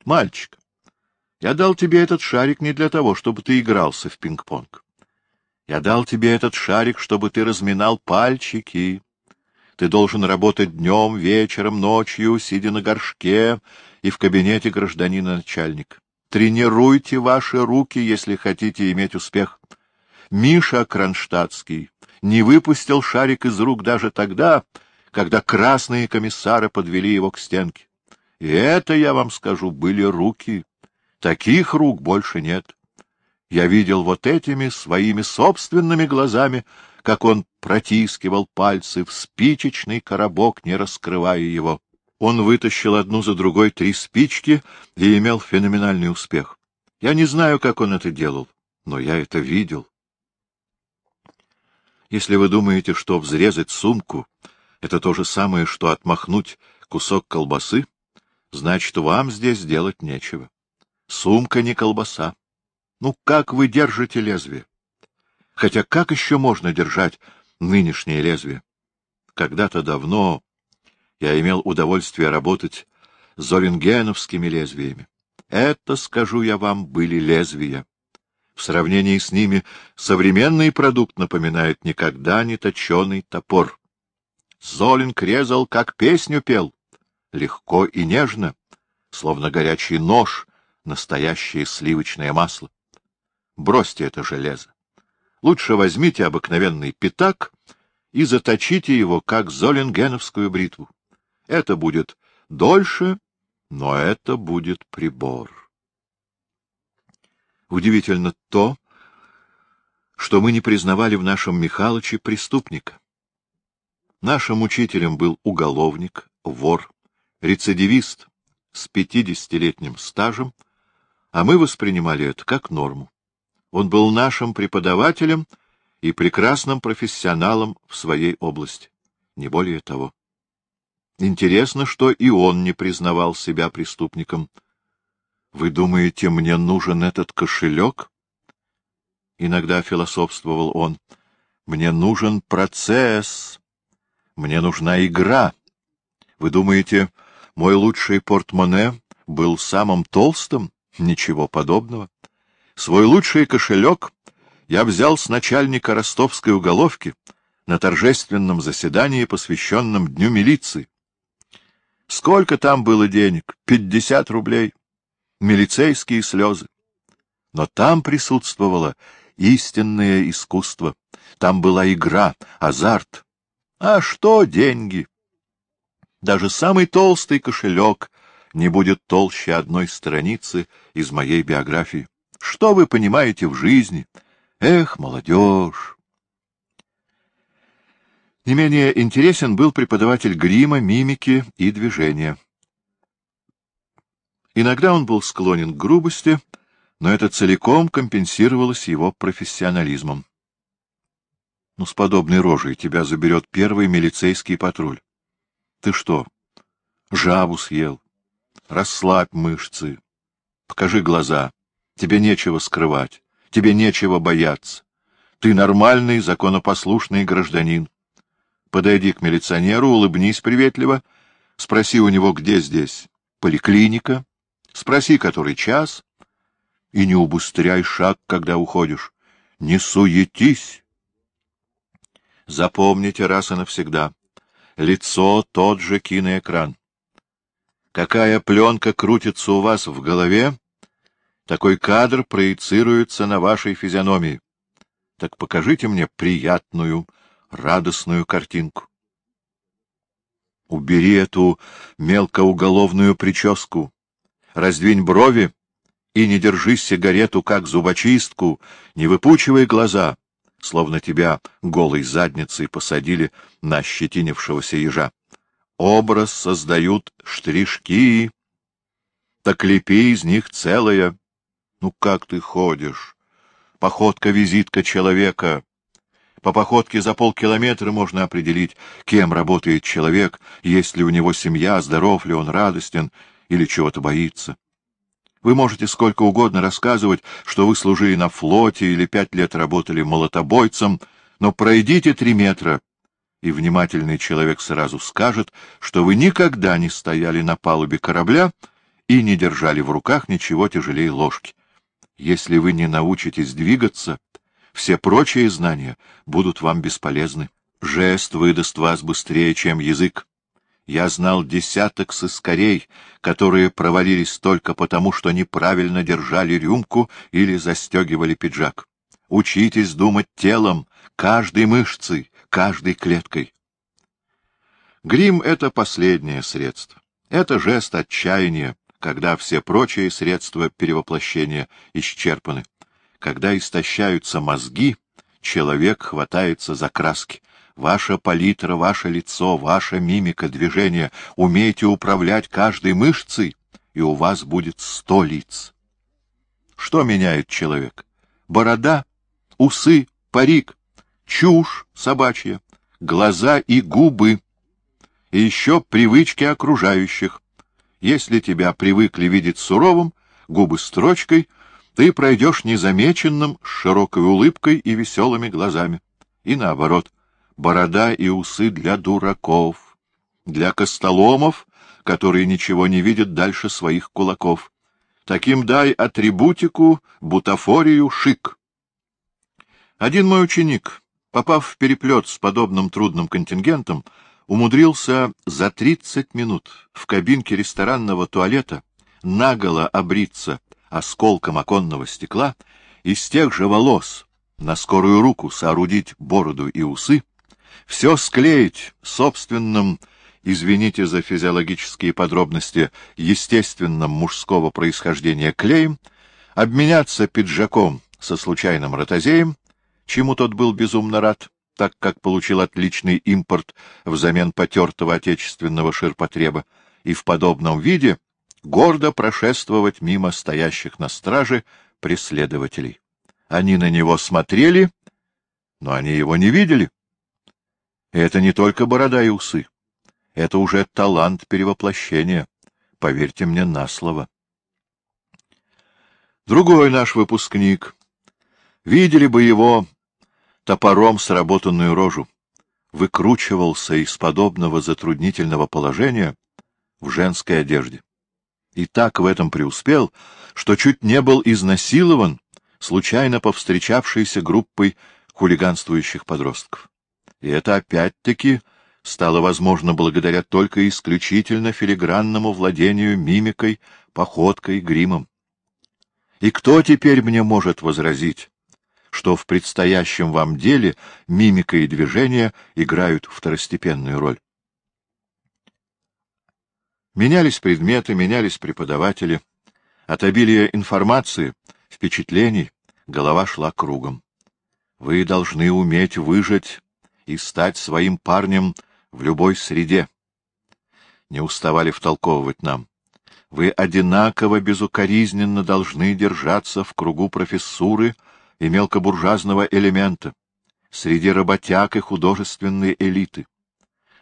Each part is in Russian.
— Мальчик, я дал тебе этот шарик не для того, чтобы ты игрался в пинг-понг. Я дал тебе этот шарик, чтобы ты разминал пальчики. Ты должен работать днем, вечером, ночью, сидя на горшке и в кабинете гражданина начальника. Тренируйте ваши руки, если хотите иметь успех. Миша Кронштадтский не выпустил шарик из рук даже тогда, когда красные комиссары подвели его к стенке. И это, я вам скажу, были руки. Таких рук больше нет. Я видел вот этими своими собственными глазами, как он протискивал пальцы в спичечный коробок, не раскрывая его. Он вытащил одну за другой три спички и имел феноменальный успех. Я не знаю, как он это делал, но я это видел. Если вы думаете, что взрезать сумку — это то же самое, что отмахнуть кусок колбасы, значит, вам здесь делать нечего. Сумка не колбаса. Ну, как вы держите лезвие? Хотя как еще можно держать нынешнее лезвие? Когда-то давно я имел удовольствие работать золингеновскими лезвиями. Это, скажу я вам, были лезвия. В сравнении с ними современный продукт напоминает никогда не точеный топор. Золинг резал, как песню пел, легко и нежно, словно горячий нож, настоящее сливочное масло. Бросьте это железо. Лучше возьмите обыкновенный пятак и заточите его, как золингеновскую бритву. Это будет дольше, но это будет прибор. Удивительно то, что мы не признавали в нашем Михалыче преступника. Нашим учителем был уголовник, вор, рецидивист с пятидесятилетним стажем, а мы воспринимали это как норму. Он был нашим преподавателем и прекрасным профессионалом в своей области, не более того. Интересно, что и он не признавал себя преступником. Вы думаете, мне нужен этот кошелек? Иногда философствовал он. Мне нужен процесс. Мне нужна игра. Вы думаете, мой лучший портмоне был самым толстым? Ничего подобного. Свой лучший кошелек я взял с начальника ростовской уголовки на торжественном заседании, посвященном Дню милиции. Сколько там было денег? Пятьдесят рублей. Милицейские слезы. Но там присутствовало истинное искусство. Там была игра, азарт. А что деньги? Даже самый толстый кошелек не будет толще одной страницы из моей биографии. Что вы понимаете в жизни? Эх, молодежь! Не менее интересен был преподаватель грима, мимики и движения. Иногда он был склонен к грубости, но это целиком компенсировалось его профессионализмом. Ну, с подобной рожей тебя заберет первый милицейский патруль. Ты что, жабу съел? Расслабь мышцы. Покажи глаза. Тебе нечего скрывать. Тебе нечего бояться. Ты нормальный, законопослушный гражданин. Подойди к милиционеру, улыбнись приветливо, спроси у него, где здесь поликлиника, спроси, который час, и не убыстряй шаг, когда уходишь. Не суетись. Запомните раз и навсегда. Лицо — тот же киноэкран. Какая пленка крутится у вас в голове, такой кадр проецируется на вашей физиономии. Так покажите мне приятную, радостную картинку. Убери эту мелкоуголовную прическу, раздвинь брови и не держи сигарету как зубочистку, не выпучивай глаза, словно тебя голой задницей посадили на ощетинившегося ежа. Образ создают штришки, так лепи из них целое. Ну как ты ходишь? Походка-визитка человека. По походке за полкилометра можно определить, кем работает человек, есть ли у него семья, здоров ли он, радостен или чего-то боится. Вы можете сколько угодно рассказывать, что вы служили на флоте или пять лет работали молотобойцем, но пройдите три метра, и внимательный человек сразу скажет, что вы никогда не стояли на палубе корабля и не держали в руках ничего тяжелее ложки. Если вы не научитесь двигаться, все прочие знания будут вам бесполезны. Жест выдаст вас быстрее, чем язык. Я знал десяток сыскарей, которые провалились только потому, что неправильно держали рюмку или застегивали пиджак. Учитесь думать телом, каждой мышцей, каждой клеткой. Грим — это последнее средство. Это жест отчаяния, когда все прочие средства перевоплощения исчерпаны. Когда истощаются мозги, человек хватается за краски. Ваша палитра, ваше лицо, ваша мимика, движение. Умейте управлять каждой мышцей, и у вас будет сто лиц. Что меняет человек? Борода, усы, парик, чушь собачья, глаза и губы, и еще привычки окружающих. Если тебя привыкли видеть суровым, губы строчкой, ты пройдешь незамеченным, с широкой улыбкой и веселыми глазами. И наоборот, борода и усы для дураков, для костоломов, которые ничего не видят дальше своих кулаков. Таким дай атрибутику, бутафорию, шик. Один мой ученик, попав в переплет с подобным трудным контингентом, умудрился за тридцать минут в кабинке ресторанного туалета наголо обриться осколком оконного стекла, из тех же волос на скорую руку соорудить бороду и усы, все склеить собственным, извините за физиологические подробности, естественным мужского происхождения клеем, обменяться пиджаком со случайным ротозеем, чему тот был безумно рад, так как получил отличный импорт взамен потертого отечественного ширпотреба, и в подобном виде гордо прошествовать мимо стоящих на страже преследователей. Они на него смотрели, но они его не видели. Это не только борода и усы. Это уже талант перевоплощения. Поверьте мне на слово. Другой наш выпускник. Видели бы его топором сработанную рожу, выкручивался из подобного затруднительного положения в женской одежде. И так в этом преуспел, что чуть не был изнасилован случайно повстречавшейся группой хулиганствующих подростков. И это опять-таки стало возможно благодаря только исключительно филигранному владению мимикой, походкой, гримом. И кто теперь мне может возразить, что в предстоящем вам деле мимика и движение играют второстепенную роль. Менялись предметы, менялись преподаватели. От обилия информации, впечатлений, голова шла кругом. Вы должны уметь выжить и стать своим парнем в любой среде. Не уставали втолковывать нам. Вы одинаково безукоризненно должны держаться в кругу профессуры — и мелкобуржуазного элемента, среди работяг и художественной элиты.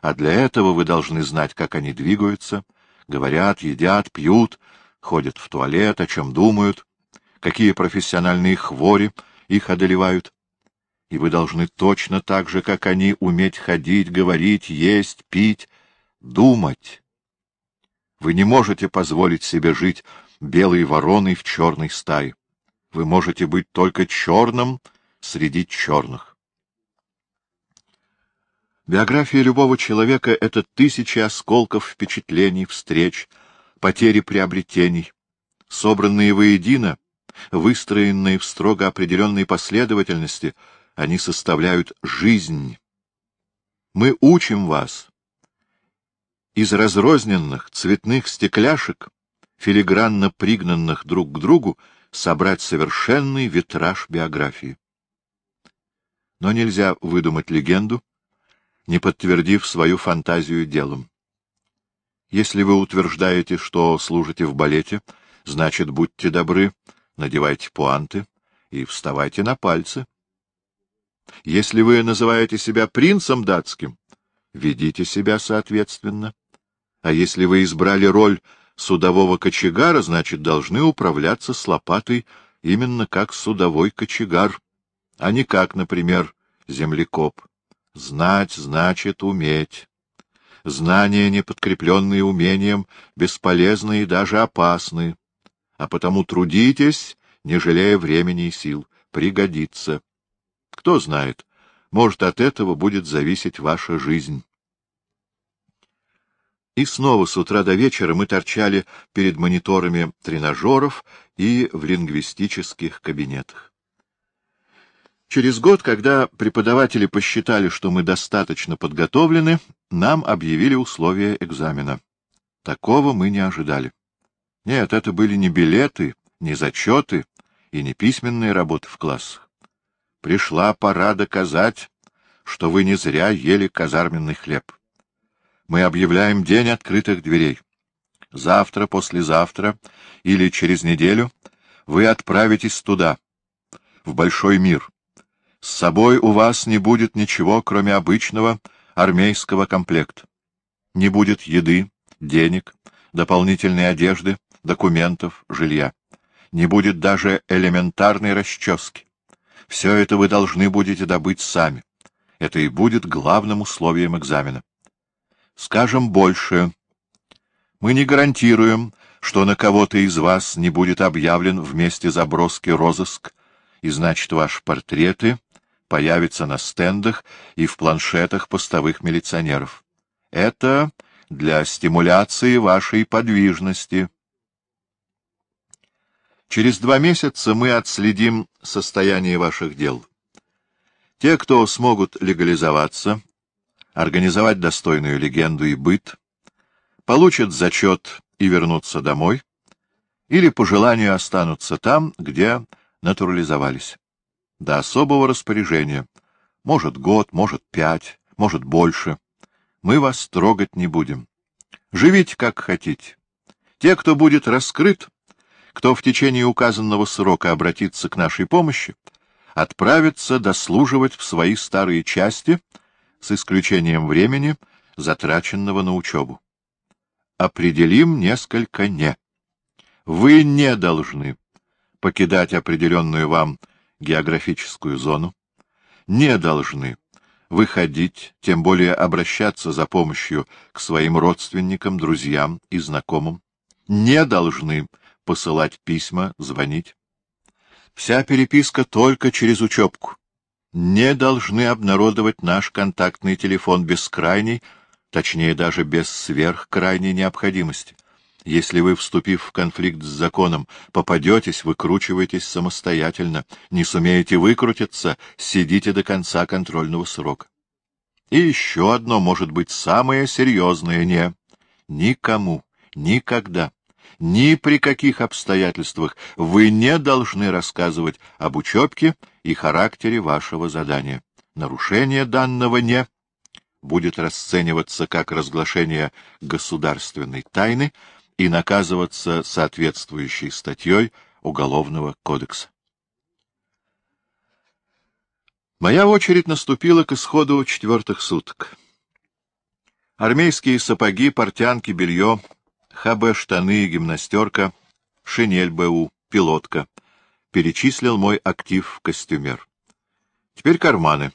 А для этого вы должны знать, как они двигаются, говорят, едят, пьют, ходят в туалет, о чем думают, какие профессиональные хвори их одолевают. И вы должны точно так же, как они, уметь ходить, говорить, есть, пить, думать. Вы не можете позволить себе жить белой вороной в черной стае вы можете быть только черным среди черных. Биография любого человека — это тысячи осколков впечатлений, встреч, потери приобретений, собранные воедино, выстроенные в строго определенной последовательности, они составляют жизнь. Мы учим вас из разрозненных цветных стекляшек, филигранно пригнанных друг к другу, собрать совершенный витраж биографии. Но нельзя выдумать легенду, не подтвердив свою фантазию делом. Если вы утверждаете, что служите в балете, значит, будьте добры, надевайте пуанты и вставайте на пальцы. Если вы называете себя принцем датским, ведите себя соответственно. А если вы избрали роль судового кочегара, значит, должны управляться с лопатой именно как судовой кочегар, а не как, например, землекоп. Знать значит уметь. Знания, не подкрепленные умением, бесполезны и даже опасны. А потому трудитесь, не жалея времени и сил. Пригодится. Кто знает, может, от этого будет зависеть ваша жизнь. И снова с утра до вечера мы торчали перед мониторами тренажеров и в лингвистических кабинетах. Через год, когда преподаватели посчитали, что мы достаточно подготовлены, нам объявили условия экзамена. Такого мы не ожидали. Нет, это были не билеты, не зачеты и не письменные работы в классах. Пришла пора доказать, что вы не зря ели казарменный хлеб мы объявляем день открытых дверей. Завтра, послезавтра или через неделю вы отправитесь туда, в большой мир. С собой у вас не будет ничего, кроме обычного армейского комплекта. Не будет еды, денег, дополнительной одежды, документов, жилья. Не будет даже элементарной расчески. Все это вы должны будете добыть сами. Это и будет главным условием экзамена. Скажем больше. Мы не гарантируем, что на кого-то из вас не будет объявлен вместе заброски розыск, и значит, ваши портреты появятся на стендах и в планшетах постовых милиционеров. Это для стимуляции вашей подвижности. Через два месяца мы отследим состояние ваших дел. Те, кто смогут легализоваться, организовать достойную легенду и быт, получат зачет и вернутся домой, или по желанию останутся там, где натурализовались. До особого распоряжения. Может, год, может, пять, может, больше. Мы вас трогать не будем. Живите, как хотите. Те, кто будет раскрыт, кто в течение указанного срока обратится к нашей помощи, отправятся дослуживать в свои старые части — с исключением времени, затраченного на учебу. Определим несколько «не». Вы не должны покидать определенную вам географическую зону, не должны выходить, тем более обращаться за помощью к своим родственникам, друзьям и знакомым, не должны посылать письма, звонить. Вся переписка только через учебку не должны обнародовать наш контактный телефон без крайней, точнее даже без сверхкрайней необходимости. Если вы, вступив в конфликт с законом, попадетесь, выкручивайтесь самостоятельно, не сумеете выкрутиться, сидите до конца контрольного срока. И еще одно может быть самое серьезное «не». Никому, никогда, ни при каких обстоятельствах вы не должны рассказывать об учебке и характере вашего задания. Нарушение данного «не» будет расцениваться как разглашение государственной тайны и наказываться соответствующей статьей Уголовного кодекса. Моя очередь наступила к исходу четвертых суток. Армейские сапоги, портянки, белье — ХБ штаны, гимнастерка, шинель БУ, пилотка. Перечислил мой актив костюмер. Теперь карманы.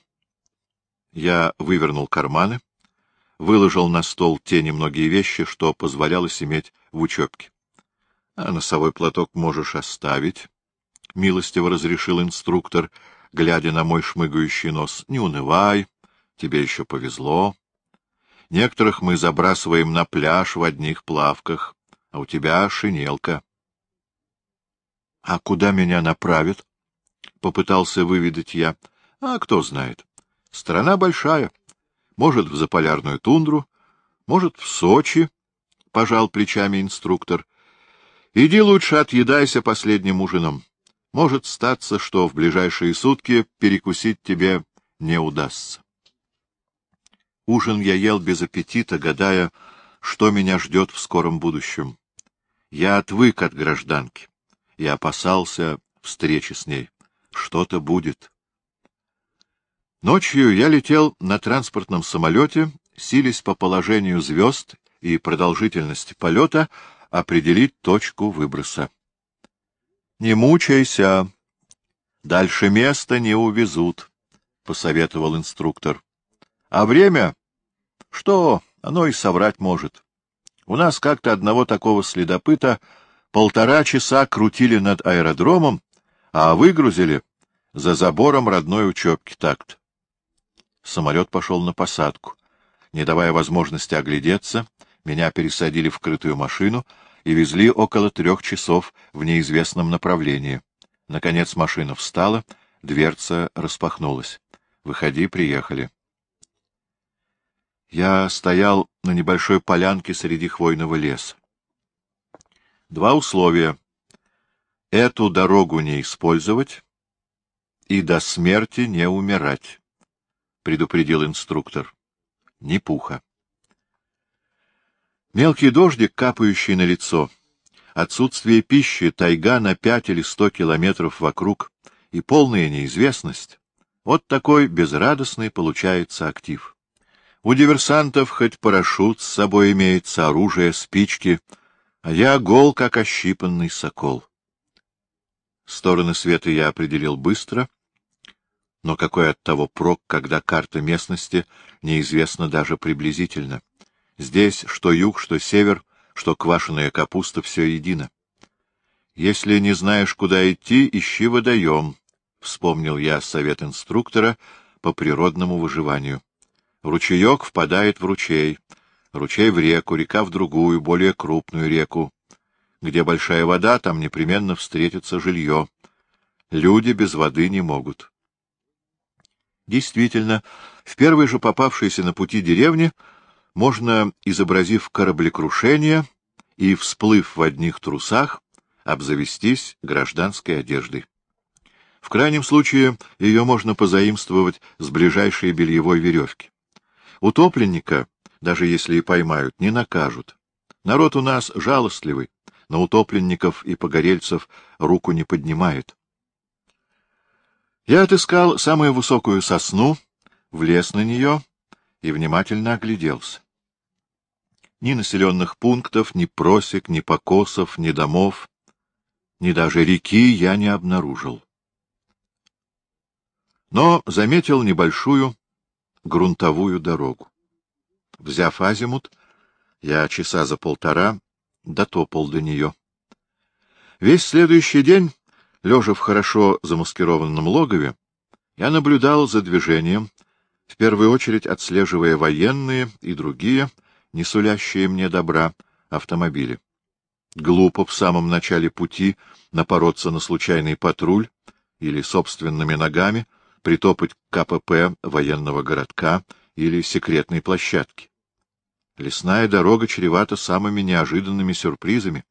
Я вывернул карманы, выложил на стол те немногие вещи, что позволялось иметь в учебке. — А носовой платок можешь оставить, — милостиво разрешил инструктор, глядя на мой шмыгающий нос. — Не унывай, тебе еще повезло. Некоторых мы забрасываем на пляж в одних плавках, а у тебя шинелка. — А куда меня направят? — попытался выведать я. — А кто знает. Страна большая. Может, в заполярную тундру, может, в Сочи, — пожал плечами инструктор. — Иди лучше отъедайся последним ужином. Может статься, что в ближайшие сутки перекусить тебе не удастся. Ужин я ел без аппетита, гадая, что меня ждет в скором будущем. Я отвык от гражданки и опасался встречи с ней. Что-то будет. Ночью я летел на транспортном самолете, силясь по положению звезд и продолжительности полета определить точку выброса. — Не мучайся. Дальше места не увезут, — посоветовал инструктор. А время? Что Оно и соврать может. У нас как-то одного такого следопыта полтора часа крутили над аэродромом, а выгрузили за забором родной учебки такт. Самолет пошел на посадку. Не давая возможности оглядеться, меня пересадили в крытую машину и везли около трех часов в неизвестном направлении. Наконец машина встала, дверца распахнулась. «Выходи, приехали». Я стоял на небольшой полянке среди хвойного леса. Два условия. Эту дорогу не использовать и до смерти не умирать, — предупредил инструктор. Не пуха. Мелкий дождик, капающий на лицо, отсутствие пищи, тайга на пять или сто километров вокруг и полная неизвестность — вот такой безрадостный получается актив. У диверсантов хоть парашют с собой имеется, оружие, спички, а я гол, как ощипанный сокол. Стороны света я определил быстро, но какой от того прок, когда карта местности неизвестна даже приблизительно. Здесь что юг, что север, что квашеная капуста — все едино. Если не знаешь, куда идти, ищи водоем, — вспомнил я совет инструктора по природному выживанию. Ручеек впадает в ручей, ручей в реку, река в другую, более крупную реку. Где большая вода, там непременно встретится жилье. Люди без воды не могут. Действительно, в первой же попавшейся на пути деревне можно, изобразив кораблекрушение и всплыв в одних трусах, обзавестись гражданской одеждой. В крайнем случае ее можно позаимствовать с ближайшей бельевой веревки. Утопленника, даже если и поймают, не накажут. Народ у нас жалостливый, на утопленников и погорельцев руку не поднимает. Я отыскал самую высокую сосну, влез на нее и внимательно огляделся. Ни населенных пунктов, ни просек, ни покосов, ни домов, ни даже реки я не обнаружил. Но заметил небольшую грунтовую дорогу. Взяв азимут, я часа за полтора дотопал до нее. Весь следующий день, лежа в хорошо замаскированном логове, я наблюдал за движением, в первую очередь отслеживая военные и другие, не сулящие мне добра, автомобили. Глупо в самом начале пути напороться на случайный патруль или собственными ногами притопать КПП военного городка или секретной площадки. Лесная дорога чревата самыми неожиданными сюрпризами.